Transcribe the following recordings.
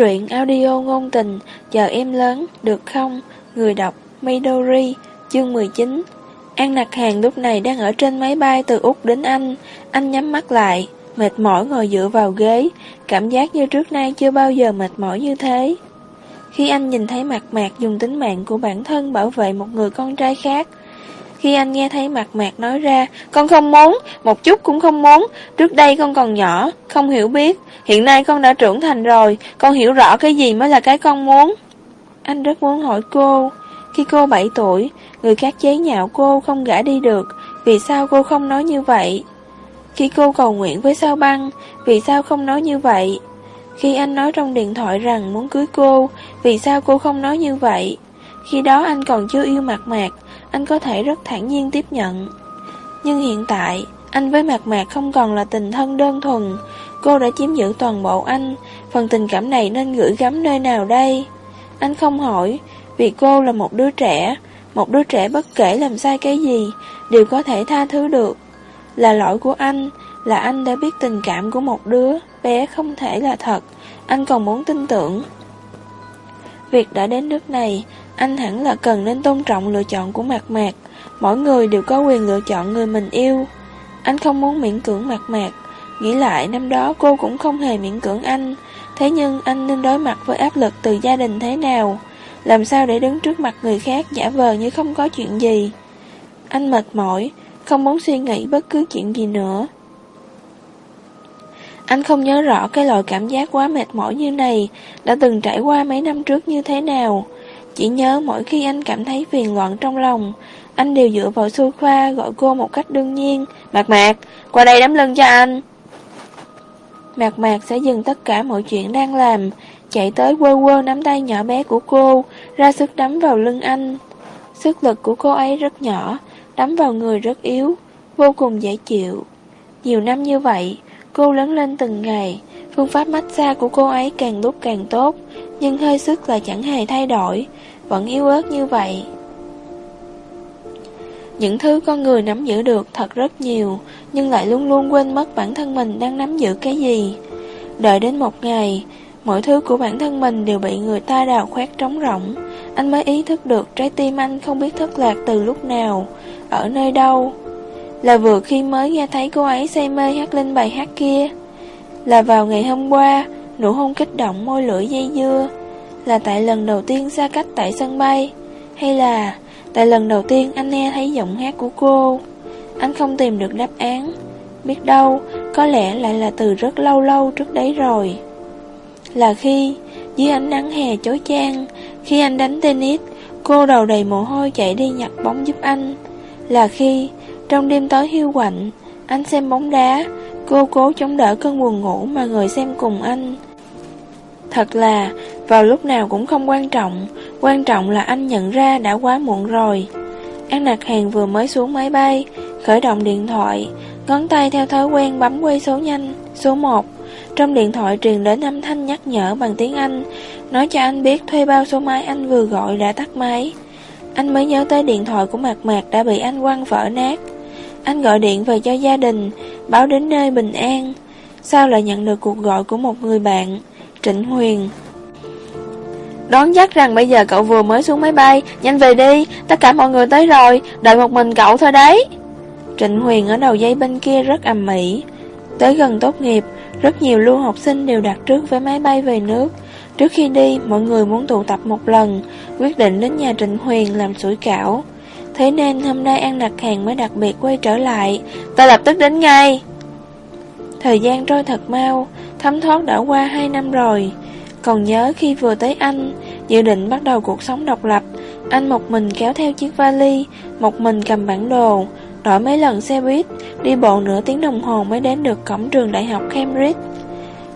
truyện audio ngôn tình Chờ em lớn, được không? Người đọc Midori, chương 19 An Nặc Hàng lúc này đang ở trên máy bay từ Úc đến Anh. Anh nhắm mắt lại, mệt mỏi ngồi dựa vào ghế. Cảm giác như trước nay chưa bao giờ mệt mỏi như thế. Khi anh nhìn thấy mặt mạc dùng tính mạng của bản thân bảo vệ một người con trai khác khi anh nghe thấy mặt mạc nói ra, con không muốn, một chút cũng không muốn, trước đây con còn nhỏ, không hiểu biết, hiện nay con đã trưởng thành rồi, con hiểu rõ cái gì mới là cái con muốn. Anh rất muốn hỏi cô, khi cô 7 tuổi, người khác chế nhạo cô không gã đi được, vì sao cô không nói như vậy? Khi cô cầu nguyện với sao băng, vì sao không nói như vậy? Khi anh nói trong điện thoại rằng muốn cưới cô, vì sao cô không nói như vậy? Khi đó anh còn chưa yêu mặt mạc, anh có thể rất thản nhiên tiếp nhận. Nhưng hiện tại, anh với Mạc Mạc không còn là tình thân đơn thuần, cô đã chiếm giữ toàn bộ anh, phần tình cảm này nên gửi gắm nơi nào đây? Anh không hỏi, vì cô là một đứa trẻ, một đứa trẻ bất kể làm sai cái gì, đều có thể tha thứ được. Là lỗi của anh, là anh đã biết tình cảm của một đứa, bé không thể là thật, anh còn muốn tin tưởng. Việc đã đến nước này, anh hẳn là cần nên tôn trọng lựa chọn của Mạc Mạc. Mỗi người đều có quyền lựa chọn người mình yêu. Anh không muốn miễn cưỡng Mạc Mạc. Nghĩ lại năm đó cô cũng không hề miễn cưỡng anh. Thế nhưng anh nên đối mặt với áp lực từ gia đình thế nào? Làm sao để đứng trước mặt người khác giả vờ như không có chuyện gì? Anh mệt mỏi, không muốn suy nghĩ bất cứ chuyện gì nữa. Anh không nhớ rõ cái loại cảm giác quá mệt mỏi như này đã từng trải qua mấy năm trước như thế nào. Chỉ nhớ mỗi khi anh cảm thấy phiền loạn trong lòng, anh đều dựa vào sofa gọi cô một cách đương nhiên. Mạc Mạc, qua đây đấm lưng cho anh. Mạc Mạc sẽ dừng tất cả mọi chuyện đang làm, chạy tới quơ quơ nắm tay nhỏ bé của cô, ra sức đấm vào lưng anh. Sức lực của cô ấy rất nhỏ, đấm vào người rất yếu, vô cùng dễ chịu. Nhiều năm như vậy, cô lớn lên từng ngày, phương pháp massage của cô ấy càng lúc càng tốt, nhưng hơi sức là chẳng hề thay đổi, vẫn yếu ớt như vậy. Những thứ con người nắm giữ được thật rất nhiều, nhưng lại luôn luôn quên mất bản thân mình đang nắm giữ cái gì. Đợi đến một ngày, mọi thứ của bản thân mình đều bị người ta đào khoét trống rỗng, anh mới ý thức được trái tim anh không biết thất lạc từ lúc nào, ở nơi đâu. Là vừa khi mới nghe thấy cô ấy say mê hát lên bài hát kia, là vào ngày hôm qua, nụ hôn kích động môi lưỡi dây dưa, là tại lần đầu tiên xa cách tại sân bay? Hay là tại lần đầu tiên anh nghe thấy giọng hát của cô? Anh không tìm được đáp án. Biết đâu, Có lẽ lại là từ rất lâu lâu trước đấy rồi. Là khi Dưới ánh nắng hè chói chang, Khi anh đánh tennis, Cô đầu đầy mồ hôi chạy đi nhặt bóng giúp anh. Là khi Trong đêm tối hiu quạnh, Anh xem bóng đá, Cô cố chống đỡ cơn buồn ngủ mà ngồi xem cùng anh. Thật là vào lúc nào cũng không quan trọng. Quan trọng là anh nhận ra đã quá muộn rồi. An Nạc Hàng vừa mới xuống máy bay, Khởi động điện thoại. Ngón tay theo thói quen bấm quay số nhanh, Số 1 Trong điện thoại truyền đến âm thanh nhắc nhở bằng tiếng Anh, Nói cho anh biết thuê bao số máy anh vừa gọi đã tắt máy. Anh mới nhớ tới điện thoại của Mạc Mạc đã bị anh quăng vỡ nát. Anh gọi điện về cho gia đình, Báo đến nơi bình an. Sao lại nhận được cuộc gọi của một người bạn, Trịnh Huyền. Đoán chắc rằng bây giờ cậu vừa mới xuống máy bay. Nhanh về đi, Tất cả mọi người tới rồi, Đợi một mình cậu thôi đấy. Trịnh Huyền ở đầu dây bên kia rất ầm ĩ. Tới gần tốt nghiệp, Rất nhiều lưu học sinh đều đặt trước vé máy bay về nước. Trước khi đi, Mọi người muốn tụ tập một lần, Quyết định đến nhà Trịnh Huyền làm sủi cảo. Thế nên hôm nay An Đặc Hàng mới đặc biệt quay trở lại. Ta lập tức đến ngay. Thời gian trôi thật mau, Thấm thoát đã qua 2 năm rồi. Còn nhớ khi vừa tới Anh, Dự định bắt đầu cuộc sống độc lập, Anh một mình kéo theo chiếc vali, Một mình cầm bản đồ, Đổi mấy lần xe buýt, Đi bộ nửa tiếng đồng hồ mới đến được cổng trường đại học Cambridge.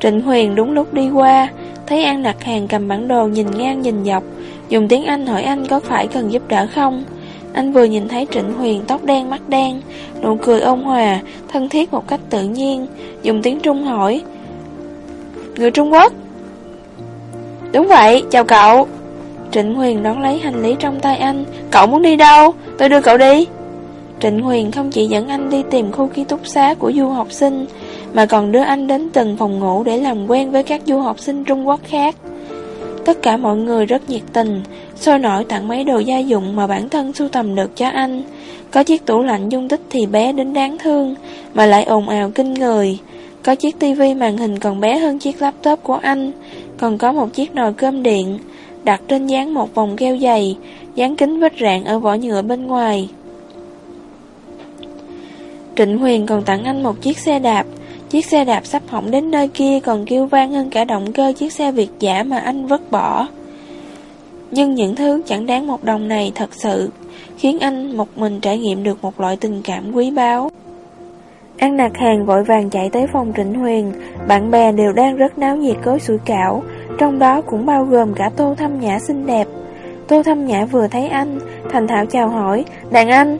Trịnh Huyền đúng lúc đi qua, Thấy An đặt hàng cầm bản đồ nhìn ngang nhìn dọc, Dùng tiếng Anh hỏi anh có phải cần giúp đỡ không. Anh vừa nhìn thấy Trịnh Huyền tóc đen mắt đen, Nụ cười ôn hòa, Thân thiết một cách tự nhiên, Dùng tiếng Trung hỏi, Người Trung Quốc? Đúng vậy, chào cậu Trịnh Huyền đón lấy hành lý trong tay anh Cậu muốn đi đâu? Tôi đưa cậu đi Trịnh Huyền không chỉ dẫn anh đi tìm khu ký túc xá của du học sinh mà còn đưa anh đến từng phòng ngủ để làm quen với các du học sinh Trung Quốc khác. Tất cả mọi người rất nhiệt tình, sôi nổi tặng mấy đồ gia dụng mà bản thân sưu tầm được cho anh. Có chiếc tủ lạnh dung tích thì bé đến đáng thương, mà lại ồn ào kinh người. Có chiếc tivi màn hình còn bé hơn chiếc laptop của anh, còn có một chiếc nồi cơm điện, đặt trên dán một vòng keo dày, dán kính vết rạn ở vỏ nhựa bên ngoài. Trịnh Huyền còn tặng anh một chiếc xe đạp, chiếc xe đạp sắp hỏng đến nơi kia còn kêu vang hơn cả động cơ chiếc xe Việt giả mà anh vứt bỏ. Nhưng những thứ chẳng đáng một đồng này thật sự khiến anh một mình trải nghiệm được một loại tình cảm quý báu. An Nạc Hàng vội vàng chạy tới phòng Trịnh Huyền, bạn bè đều đang rất náo nhiệt cối sủi cảo, trong đó cũng bao gồm cả Tô Thâm Nhã xinh đẹp. Tô Thâm Nhã vừa thấy anh, thành thạo chào hỏi, đàn anh.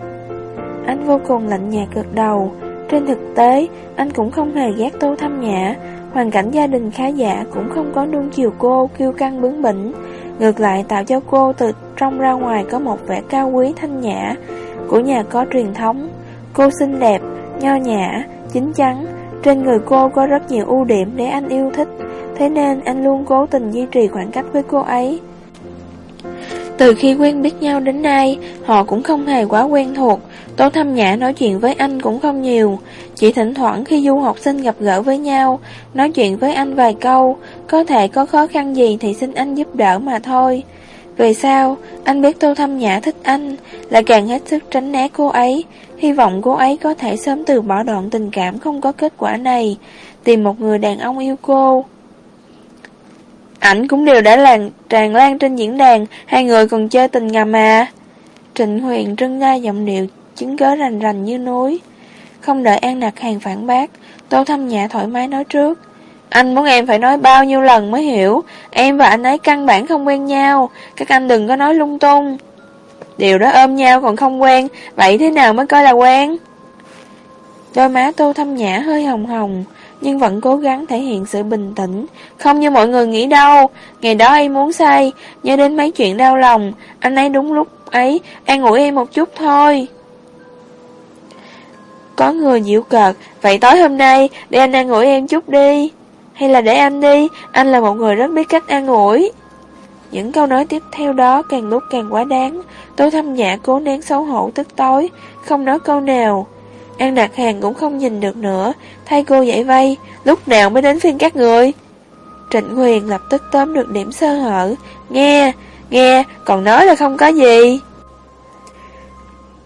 Anh vô cùng lạnh nhạt gật đầu, trên thực tế, anh cũng không hề ghét Tô Thâm Nhã, hoàn cảnh gia đình khá giả cũng không có nuông chiều cô, kiêu căng bướng bỉnh, ngược lại tạo cho cô từ trong ra ngoài có một vẻ cao quý thanh nhã của nhà có truyền thống. Cô xinh đẹp, nho nhã, chính chắn, trên người cô có rất nhiều ưu điểm để anh yêu thích, thế nên anh luôn cố tình duy trì khoảng cách với cô ấy. Từ khi quen biết nhau đến nay, họ cũng không hề quá quen thuộc, Tô Thâm Nhã nói chuyện với anh cũng không nhiều, chỉ thỉnh thoảng khi du học sinh gặp gỡ với nhau, nói chuyện với anh vài câu, có thể có khó khăn gì thì xin anh giúp đỡ mà thôi. Về sau, anh biết Tô Thâm Nhã thích anh, lại càng hết sức tránh né cô ấy, hy vọng cô ấy có thể sớm từ bỏ đoạn tình cảm không có kết quả này, tìm một người đàn ông yêu cô. Ảnh cũng đều đã làn tràn lan trên diễn đàn, hai người còn chơi tình ngầm mà. Trịnh Huyền trưng ra giọng điệu chứng cớ rành rành như núi. Không đợi An Nặc Hàng phản bác, Tô Thâm Nhã thoải mái nói trước. Anh muốn em phải nói bao nhiêu lần mới hiểu, em và anh ấy căn bản không quen nhau, các anh đừng có nói lung tung. Điều đó ôm nhau còn không quen, vậy thế nào mới coi là quen? Đôi má Tô Thâm Nhã hơi hồng hồng, nhưng vẫn cố gắng thể hiện sự bình tĩnh, không như mọi người nghĩ đâu. Ngày đó em muốn say, nhớ đến mấy chuyện đau lòng, anh ấy đúng lúc ấy, an ủi em một chút thôi. Có người dịu cợt, vậy tối hôm nay, để anh an ủi em chút đi. Hay là để anh đi, anh là một người rất biết cách an ủi. Những câu nói tiếp theo đó càng lúc càng quá đáng, tô thâm nhã cố nén xấu hổ tức tối, không nói câu nào. An Đạt Hàng cũng không nhìn được nữa, thay cô dậy vay, lúc nào mới đến phiên các người. Trịnh Huyền lập tức tóm được điểm sơ hở, nghe, nghe, còn nói là không có gì.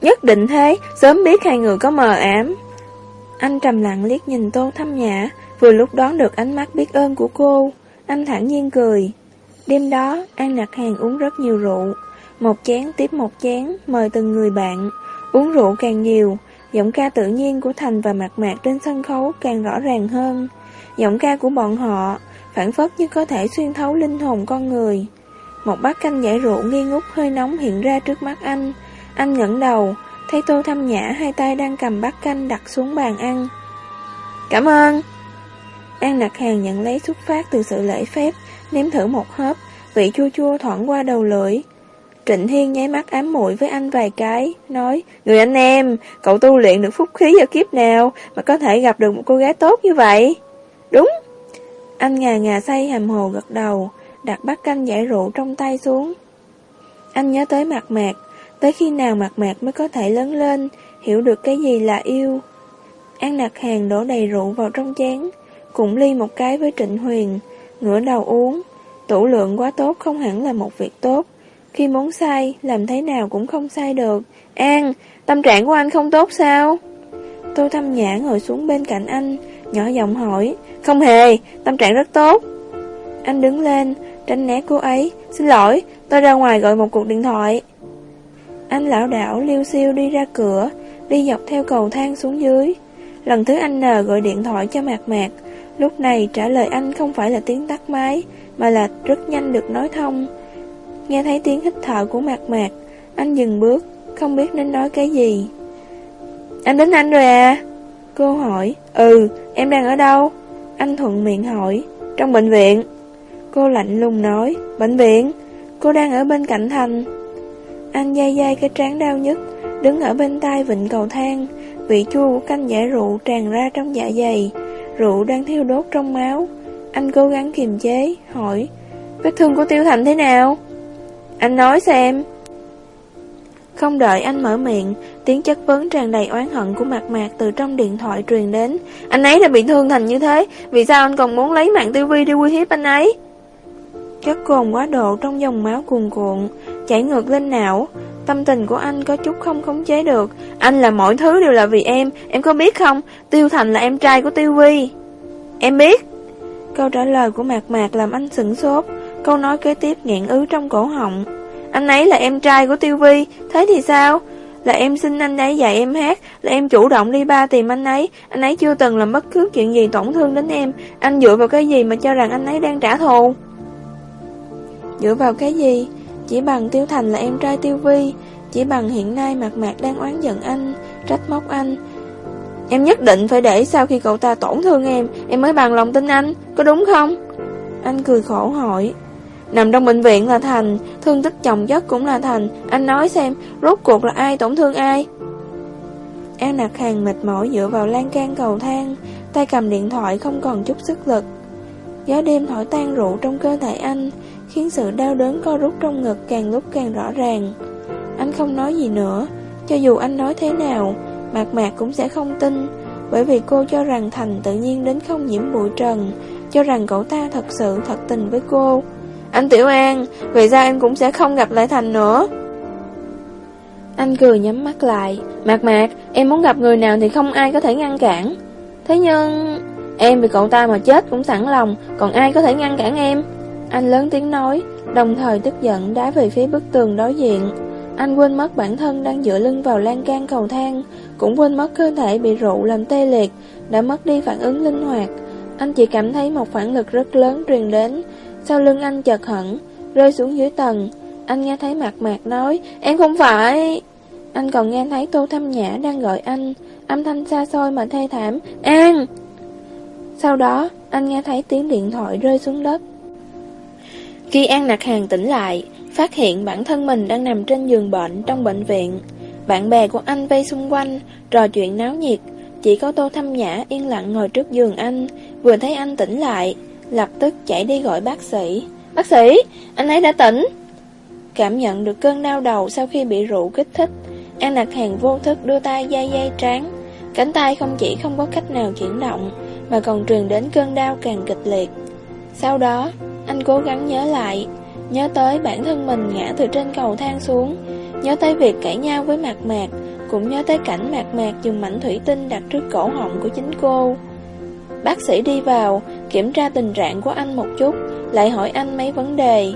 Nhất định thế, sớm biết hai người có mờ ám. Anh trầm lặng liếc nhìn Tô Thâm Nhã, vừa lúc đón được ánh mắt biết ơn của cô. Anh thẳng nhiên cười. Đêm đó, An đặt Hàng uống rất nhiều rượu. Một chén tiếp một chén, mời từng người bạn. Uống rượu càng nhiều, giọng ca tự nhiên của Thành và Mạc Mạc trên sân khấu càng rõ ràng hơn. Giọng ca của bọn họ, phản phất như có thể xuyên thấu linh hồn con người. Một bát canh giải rượu nghi ngút hơi nóng hiện ra trước mắt anh, anh ngẩng đầu, thấy Tô Thâm Nhã hai tay đang cầm bát canh đặt xuống bàn ăn. Cảm ơn. An đặt Hàng nhận lấy xuất phát từ sự lễ phép, nếm thử một hớp, vị chua chua thoảng qua đầu lưỡi. Trịnh Thiên nháy mắt ám muội với anh vài cái, nói, Người anh em, cậu tu luyện được phúc khí vào kiếp nào mà có thể gặp được một cô gái tốt như vậy? Đúng. Anh ngà ngà say hàm hồ gật đầu, đặt bát canh giải rượu trong tay xuống. Anh nhớ tới mặt mạc, Tới khi nào mặt mạc mới có thể lớn lên, hiểu được cái gì là yêu. An đặt hàng đổ đầy rượu vào trong chén, cũng ly một cái với Trịnh Huyền, ngửa đầu uống. Tủ lượng quá tốt không hẳn là một việc tốt. Khi muốn sai, làm thế nào cũng không sai được. An, tâm trạng của anh không tốt sao? Tô Thâm Nhã ngồi xuống bên cạnh anh, nhỏ giọng hỏi. Không hề, tâm trạng rất tốt. Anh đứng lên, tránh né cô ấy. Xin lỗi, tôi ra ngoài gọi một cuộc điện thoại. Anh lão đảo liêu siêu đi ra cửa, đi dọc theo cầu thang xuống dưới. Lần thứ anh N gọi điện thoại cho Mạc Mạc, lúc này trả lời anh không phải là tiếng tắt máy, mà là rất nhanh được nói thông. Nghe thấy tiếng hít thở của Mạc Mạc, anh dừng bước, không biết nên nói cái gì. Anh đến anh rồi à? Cô hỏi, ừ, em đang ở đâu? Anh thuận miệng hỏi, trong bệnh viện. Cô lạnh lùng nói, bệnh viện? Cô đang ở bên cạnh Thành. Anh dây dây cái trán đau nhất, đứng ở bên tay vịnh cầu thang, vị chua của canh giải rượu tràn ra trong dạ dày. rượu đang thiêu đốt trong máu. Anh cố gắng kiềm chế, hỏi, vết thương của Tiêu Thành thế nào? Anh nói xem. Không đợi anh mở miệng, tiếng chất vấn tràn đầy oán hận của Mạc Mạc từ trong điện thoại truyền đến. Anh ấy đã bị thương thành như thế, vì sao anh còn muốn lấy mạng Tiêu Vi đi uy hiếp anh ấy? Chất cồn quá độ trong dòng máu cuồn cuộn, chảy ngược lên não. Tâm tình của anh có chút không khống chế được. Anh là mọi thứ đều là vì em, em có biết không? Tiêu Thành là em trai của Tiêu Vi. Em biết. Câu trả lời của Mạc Mạc làm anh sửng sốt. Câu nói kế tiếp nghẹn ứ trong cổ họng. Anh ấy là em trai của Tiêu Vi, thế thì sao? Là em xin anh ấy dạy em hát, là em chủ động đi ba tìm anh ấy, anh ấy chưa từng làm bất cứ chuyện gì tổn thương đến em, anh dựa vào cái gì mà cho rằng anh ấy đang trả thù? Dựa vào cái gì? Chỉ bằng Tiêu Thành là em trai Tiêu Vi, chỉ bằng hiện nay mặt mạc đang oán giận anh, trách móc anh. Em nhất định phải để sau khi cậu ta tổn thương em, em mới bằng lòng tin anh, có đúng không? Anh cười khổ hỏi. Nằm trong bệnh viện là Thành, thương tích chồng chất cũng là Thành, anh nói xem, rốt cuộc là ai tổn thương ai? An nạc hàng mệt mỏi dựa vào lan can cầu thang, tay cầm điện thoại không còn chút sức lực. Gió đêm thổi tan rượu trong cơ thể anh, khiến sự đau đớn co rút trong ngực càng lúc càng rõ ràng. Anh không nói gì nữa, cho dù anh nói thế nào, Mạc Mạc cũng sẽ không tin, bởi vì cô cho rằng Thành tự nhiên đến không nhiễm bụi trần, cho rằng cậu ta thật sự thật tình với cô. Anh Tiểu An, vậy ra em cũng sẽ không gặp lại Thành nữa. Anh cười nhắm mắt lại, Mạc Mạc, em muốn gặp người nào thì không ai có thể ngăn cản. Thế nhưng, em vì cậu ta mà chết cũng sẵn lòng, còn ai có thể ngăn cản em? Anh lớn tiếng nói, đồng thời tức giận đá về phía bức tường đối diện. Anh quên mất bản thân đang dựa lưng vào lan can cầu thang, cũng quên mất cơ thể bị rượu làm tê liệt, đã mất đi phản ứng linh hoạt. Anh chỉ cảm thấy một phản lực rất lớn truyền đến, sau lưng anh chợt hẳn, rơi xuống dưới tầng. Anh nghe thấy mạc mạc nói, em không phải... Anh còn nghe thấy Tô Thâm Nhã đang gọi anh, âm thanh xa xôi mà thê thảm, An! Sau đó, anh nghe thấy tiếng điện thoại rơi xuống đất. Khi An Nạc Hàng tỉnh lại, phát hiện bản thân mình đang nằm trên giường bệnh trong bệnh viện. Bạn bè của anh vây xung quanh, trò chuyện náo nhiệt. Chỉ có Tô Thâm Nhã yên lặng ngồi trước giường anh, vừa thấy anh tỉnh lại, lập tức chạy đi gọi bác sĩ. Bác sĩ, anh ấy đã tỉnh. Cảm nhận được cơn đau đầu sau khi bị rượu kích thích, An Nạc Hàng vô thức đưa tay dây dây trán. Cánh tay không chỉ không có cách nào chuyển động, mà còn truyền đến cơn đau càng kịch liệt. Sau đó, anh cố gắng nhớ lại, nhớ tới bản thân mình ngã từ trên cầu thang xuống, nhớ tới việc cãi nhau với Mạc Mạc, cũng nhớ tới cảnh Mạc Mạc dùng mảnh thủy tinh đặt trước cổ họng của chính cô. Bác sĩ đi vào, kiểm tra tình trạng của anh một chút, lại hỏi anh mấy vấn đề.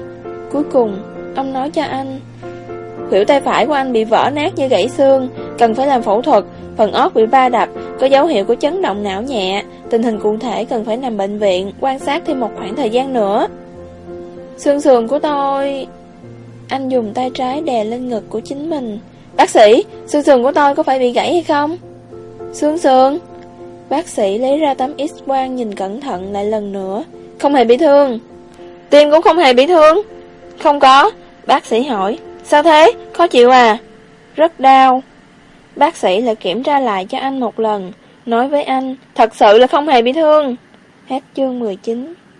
Cuối cùng, ông nói cho anh, khuỷu tay phải của anh bị vỡ nát như gãy xương, cần phải làm phẫu thuật, phần óc bị va đập, có dấu hiệu của chấn động não nhẹ, tình hình cụ thể cần phải nằm bệnh viện, quan sát thêm một khoảng thời gian nữa. Xương sườn của tôi... Anh dùng tay trái đè lên ngực của chính mình. Bác sĩ, xương sườn của tôi có phải bị gãy hay không? Xương sườn? Bác sĩ lấy ra tấm x-quang nhìn cẩn thận lại lần nữa. Không hề bị thương. Tim cũng không hề bị thương. Không có. Bác sĩ hỏi. Sao thế? Khó chịu à? Rất đau. Bác sĩ lại kiểm tra lại cho anh một lần, nói với anh, thật sự là không hề bị thương. Hết chương 19